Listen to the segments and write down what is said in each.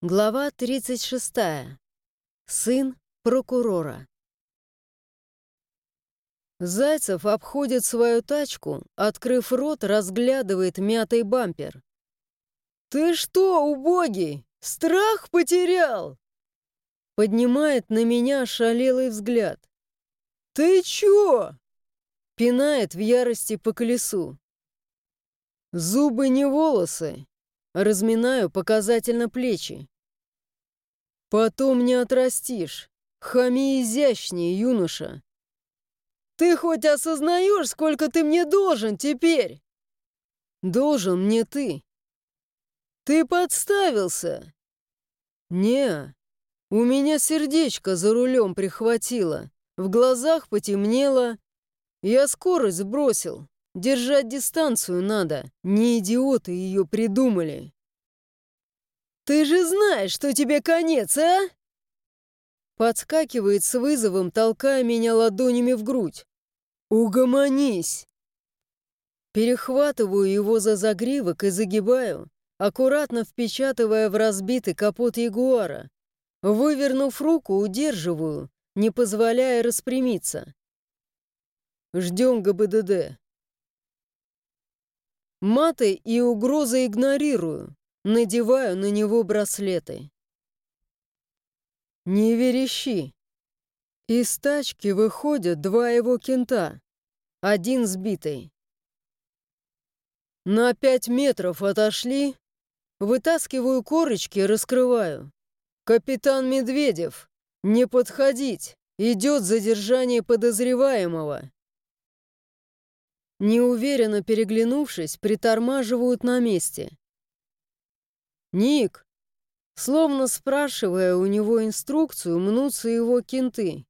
Глава 36. Сын прокурора. Зайцев обходит свою тачку, открыв рот, разглядывает мятый бампер. «Ты что, убогий, страх потерял?» Поднимает на меня шалелый взгляд. «Ты чё?» Пинает в ярости по колесу. «Зубы не волосы, Разминаю показательно плечи. Потом не отрастишь. Хами изящнее, юноша. Ты хоть осознаешь, сколько ты мне должен теперь? Должен мне ты. Ты подставился. Не, у меня сердечко за рулем прихватило, в глазах потемнело. Я скорость сбросил. Держать дистанцию надо. Не идиоты ее придумали. «Ты же знаешь, что тебе конец, а?» Подскакивает с вызовом, толкая меня ладонями в грудь. «Угомонись!» Перехватываю его за загривок и загибаю, аккуратно впечатывая в разбитый капот Ягуара. Вывернув руку, удерживаю, не позволяя распрямиться. Ждем ГБДД. Маты и угрозы игнорирую, надеваю на него браслеты. Не верещи. Из тачки выходят два его кента, один сбитый. На пять метров отошли, вытаскиваю корочки, раскрываю. Капитан Медведев, не подходить, идет задержание подозреваемого. Неуверенно переглянувшись, притормаживают на месте. «Ник!» Словно спрашивая у него инструкцию, мнутся его кенты.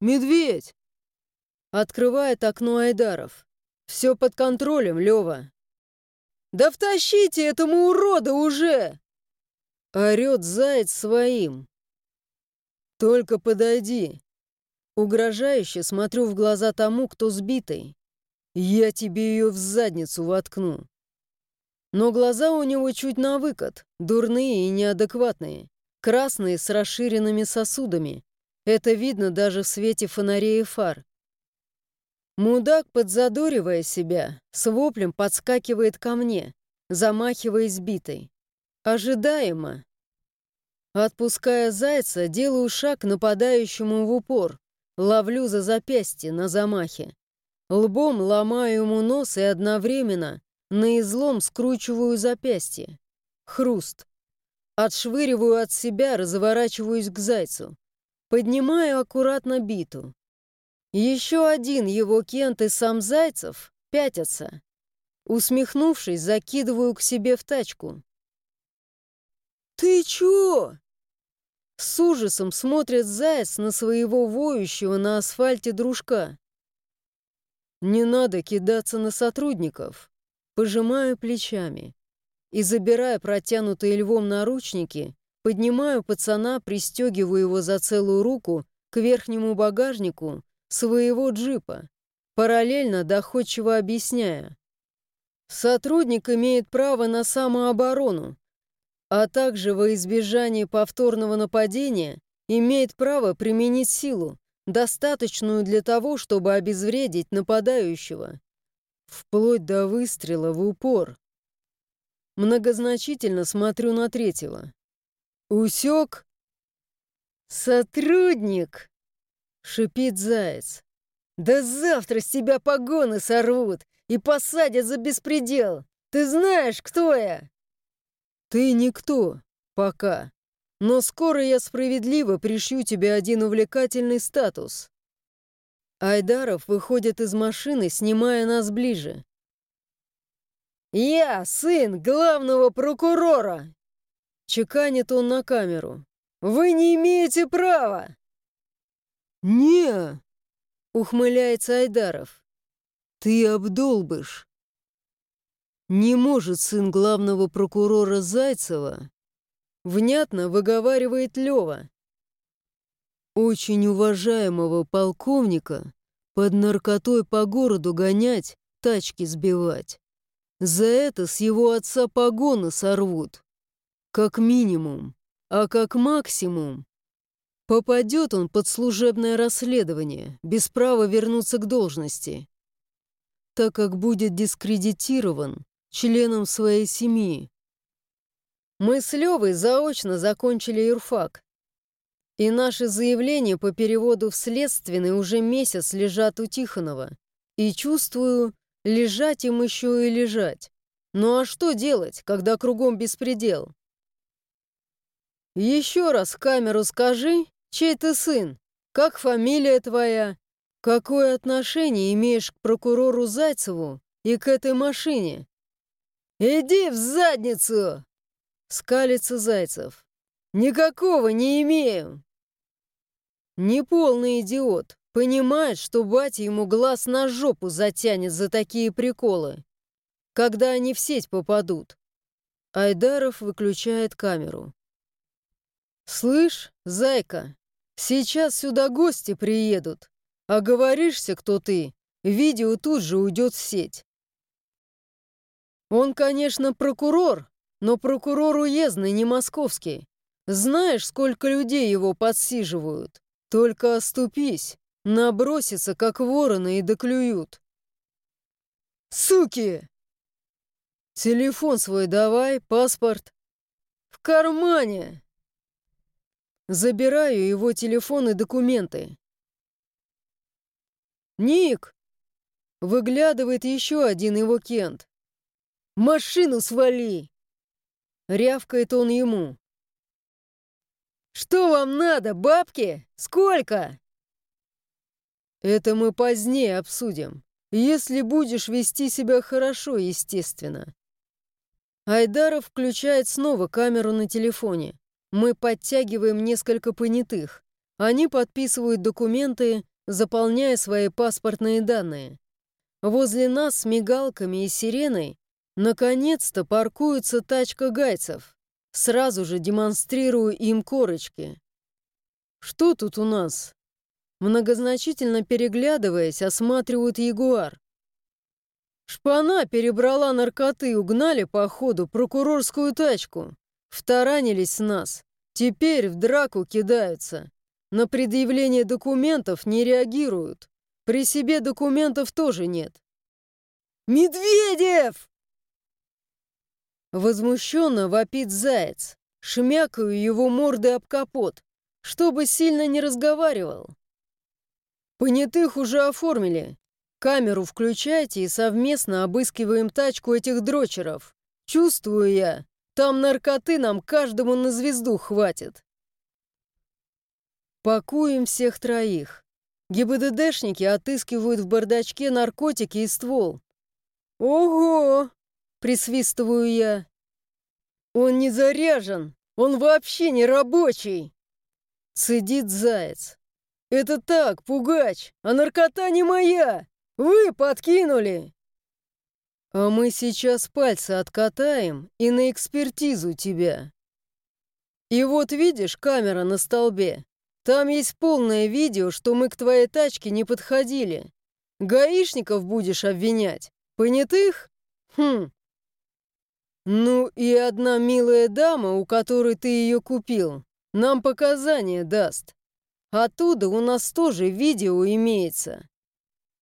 «Медведь!» Открывает окно Айдаров. «Все под контролем, Лева!» «Да втащите этому урода уже!» Орет заяц своим. «Только подойди!» Угрожающе смотрю в глаза тому, кто сбитый. Я тебе ее в задницу воткну. Но глаза у него чуть на выкат, дурные и неадекватные, красные с расширенными сосудами. Это видно даже в свете фонарей и фар. Мудак, подзадоривая себя, с воплем подскакивает ко мне, замахиваясь битой. Ожидаемо. Отпуская зайца, делаю шаг нападающему в упор, ловлю за запястье на замахе. Лбом ломаю ему нос и одновременно на излом скручиваю запястье. Хруст. Отшвыриваю от себя, разворачиваюсь к зайцу. Поднимаю аккуратно биту. Еще один его Кент и сам Зайцев пятятся. Усмехнувшись, закидываю к себе в тачку. «Ты чё?» С ужасом смотрит Заяц на своего воющего на асфальте дружка. Не надо кидаться на сотрудников. Пожимаю плечами. И, забирая протянутые львом наручники, поднимаю пацана, пристегиваю его за целую руку к верхнему багажнику своего джипа, параллельно доходчиво объясняя. Сотрудник имеет право на самооборону, а также во избежание повторного нападения имеет право применить силу, достаточную для того, чтобы обезвредить нападающего. Вплоть до выстрела в упор. Многозначительно смотрю на третьего. «Усек?» «Сотрудник!» — шипит заяц. «Да завтра с тебя погоны сорвут и посадят за беспредел! Ты знаешь, кто я?» «Ты никто. Пока. Но скоро я справедливо пришью тебе один увлекательный статус. Айдаров выходит из машины, снимая нас ближе. «Я сын главного прокурора!» Чеканит он на камеру. «Вы не имеете права!» «Не!» — ухмыляется Айдаров. «Ты обдолбышь!» Не может сын главного прокурора Зайцева Внятно выговаривает Лева. Очень уважаемого полковника под наркотой по городу гонять, тачки сбивать. За это с его отца погоны сорвут. Как минимум, а как максимум. Попадет он под служебное расследование, без права вернуться к должности, так как будет дискредитирован членом своей семьи. Мы с Левой заочно закончили юрфак, и наши заявления по переводу в следственный уже месяц лежат у Тихонова. И чувствую, лежать им еще и лежать. Ну а что делать, когда кругом беспредел? Еще раз камеру скажи, чей ты сын, как фамилия твоя, какое отношение имеешь к прокурору Зайцеву и к этой машине? Иди в задницу! Скалится Зайцев. Никакого не имею. Неполный идиот. Понимает, что батя ему глаз на жопу затянет за такие приколы, когда они в сеть попадут. Айдаров выключает камеру. «Слышь, зайка, сейчас сюда гости приедут. Оговоришься, кто ты, видео тут же уйдет в сеть. Он, конечно, прокурор, но прокурор уездный, не московский. Знаешь, сколько людей его подсиживают? Только оступись, набросятся, как вороны, и доклюют. Суки! Телефон свой давай, паспорт. В кармане. Забираю его телефон и документы. Ник! Выглядывает еще один его кент. «Машину свали!» Рявкает он ему. «Что вам надо, бабки? Сколько?» «Это мы позднее обсудим. Если будешь вести себя хорошо, естественно». Айдаров включает снова камеру на телефоне. Мы подтягиваем несколько понятых. Они подписывают документы, заполняя свои паспортные данные. Возле нас с мигалками и сиреной наконец-то паркуется тачка гайцев. Сразу же демонстрирую им корочки. Что тут у нас? Многозначительно переглядываясь, осматривают ягуар. Шпана перебрала наркоты, угнали по ходу прокурорскую тачку. Втаранились с нас. Теперь в драку кидаются. На предъявление документов не реагируют. При себе документов тоже нет. «Медведев!» Возмущенно вопит заяц. Шмякаю его мордой об капот, чтобы сильно не разговаривал. Понятых уже оформили. Камеру включайте и совместно обыскиваем тачку этих дрочеров. Чувствую я, там наркоты нам каждому на звезду хватит. Пакуем всех троих. ГИБДДшники отыскивают в бардачке наркотики и ствол. «Ого!» — присвистываю я. «Он не заряжен! Он вообще не рабочий!» Цедит заяц. «Это так, пугач, а наркота не моя! Вы подкинули!» «А мы сейчас пальцы откатаем и на экспертизу тебя!» «И вот видишь камера на столбе? Там есть полное видео, что мы к твоей тачке не подходили. Гаишников будешь обвинять? Понятых? Хм. Ну и одна милая дама, у которой ты ее купил, нам показания даст. Оттуда у нас тоже видео имеется.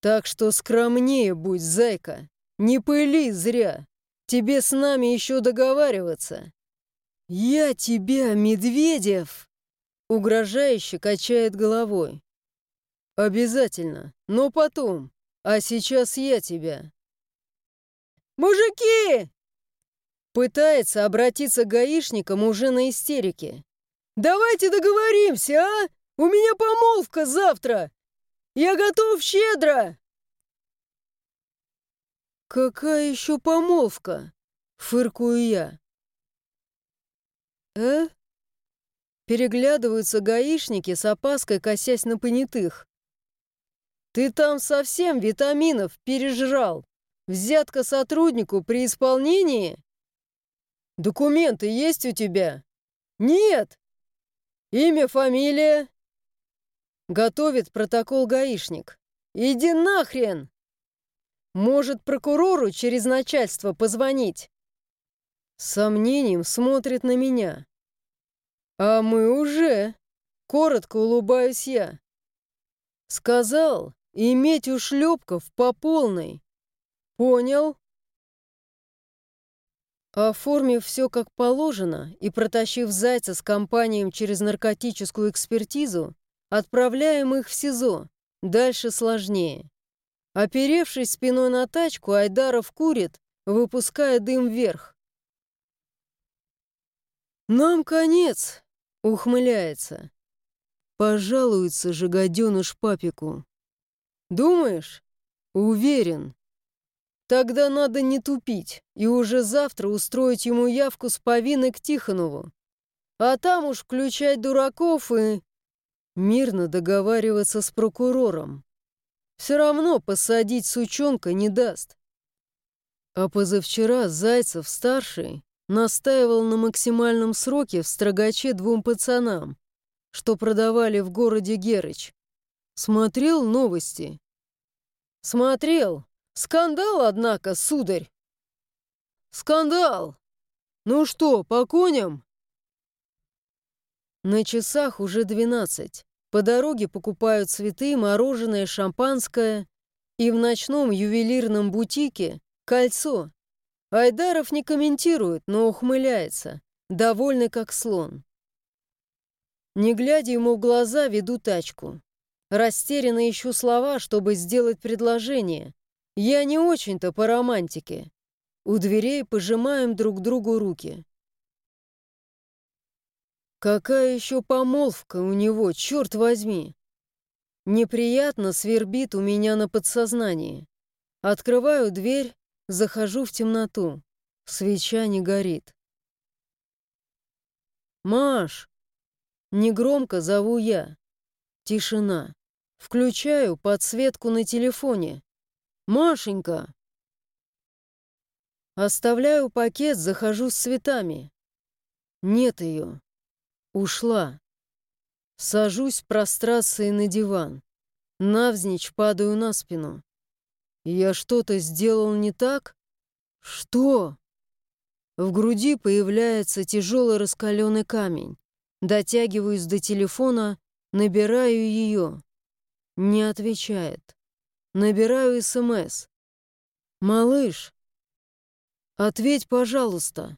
Так что скромнее будь, зайка. Не пыли зря. Тебе с нами еще договариваться. Я тебя, Медведев! Угрожающе качает головой. «Обязательно, но потом. А сейчас я тебя». «Мужики!» Пытается обратиться к гаишникам уже на истерике. «Давайте договоримся, а? У меня помолвка завтра! Я готов щедро!» «Какая еще помолвка?» — фыркую я. «Э?» Переглядываются гаишники с опаской, косясь на понятых. «Ты там совсем витаминов пережрал? Взятка сотруднику при исполнении?» «Документы есть у тебя?» «Нет!» «Имя, фамилия?» Готовит протокол гаишник. «Иди нахрен!» «Может, прокурору через начальство позвонить?» Сомнением смотрит на меня. «А мы уже!» — коротко улыбаюсь я. «Сказал, иметь ушлепков по полной. Понял?» Оформив все как положено и протащив Зайца с компанией через наркотическую экспертизу, отправляем их в СИЗО. Дальше сложнее. Оперевшись спиной на тачку, Айдаров курит, выпуская дым вверх. «Нам конец!» — ухмыляется. Пожалуется же гаденыш папику. «Думаешь?» «Уверен. Тогда надо не тупить и уже завтра устроить ему явку с повинной к Тихонову. А там уж включать дураков и... мирно договариваться с прокурором. Все равно посадить сучонка не даст. А позавчера Зайцев-старший настаивал на максимальном сроке в строгаче двум пацанам, что продавали в городе Герыч. Смотрел новости? Смотрел, Скандал, однако, сударь. Скандал! Ну что, по коням? На часах уже двенадцать. По дороге покупают цветы, мороженое, шампанское. И в ночном ювелирном бутике кольцо. Айдаров не комментирует, но ухмыляется, довольный как слон. Не глядя ему в глаза, веду тачку. Растерянно ищу слова, чтобы сделать предложение, я не очень-то по романтике. У дверей пожимаем друг другу руки. Какая еще помолвка у него, черт возьми! Неприятно свербит у меня на подсознании. Открываю дверь, захожу в темноту. Свеча не горит. «Маш!» Негромко зову я. Тишина. Включаю подсветку на телефоне. «Машенька!» Оставляю пакет, захожу с цветами. Нет ее. Ушла. Сажусь в прострации на диван. Навзничь падаю на спину. Я что-то сделал не так? Что? В груди появляется тяжелый раскаленный камень. Дотягиваюсь до телефона, набираю ее. Не отвечает. Набираю СМС. «Малыш, ответь, пожалуйста».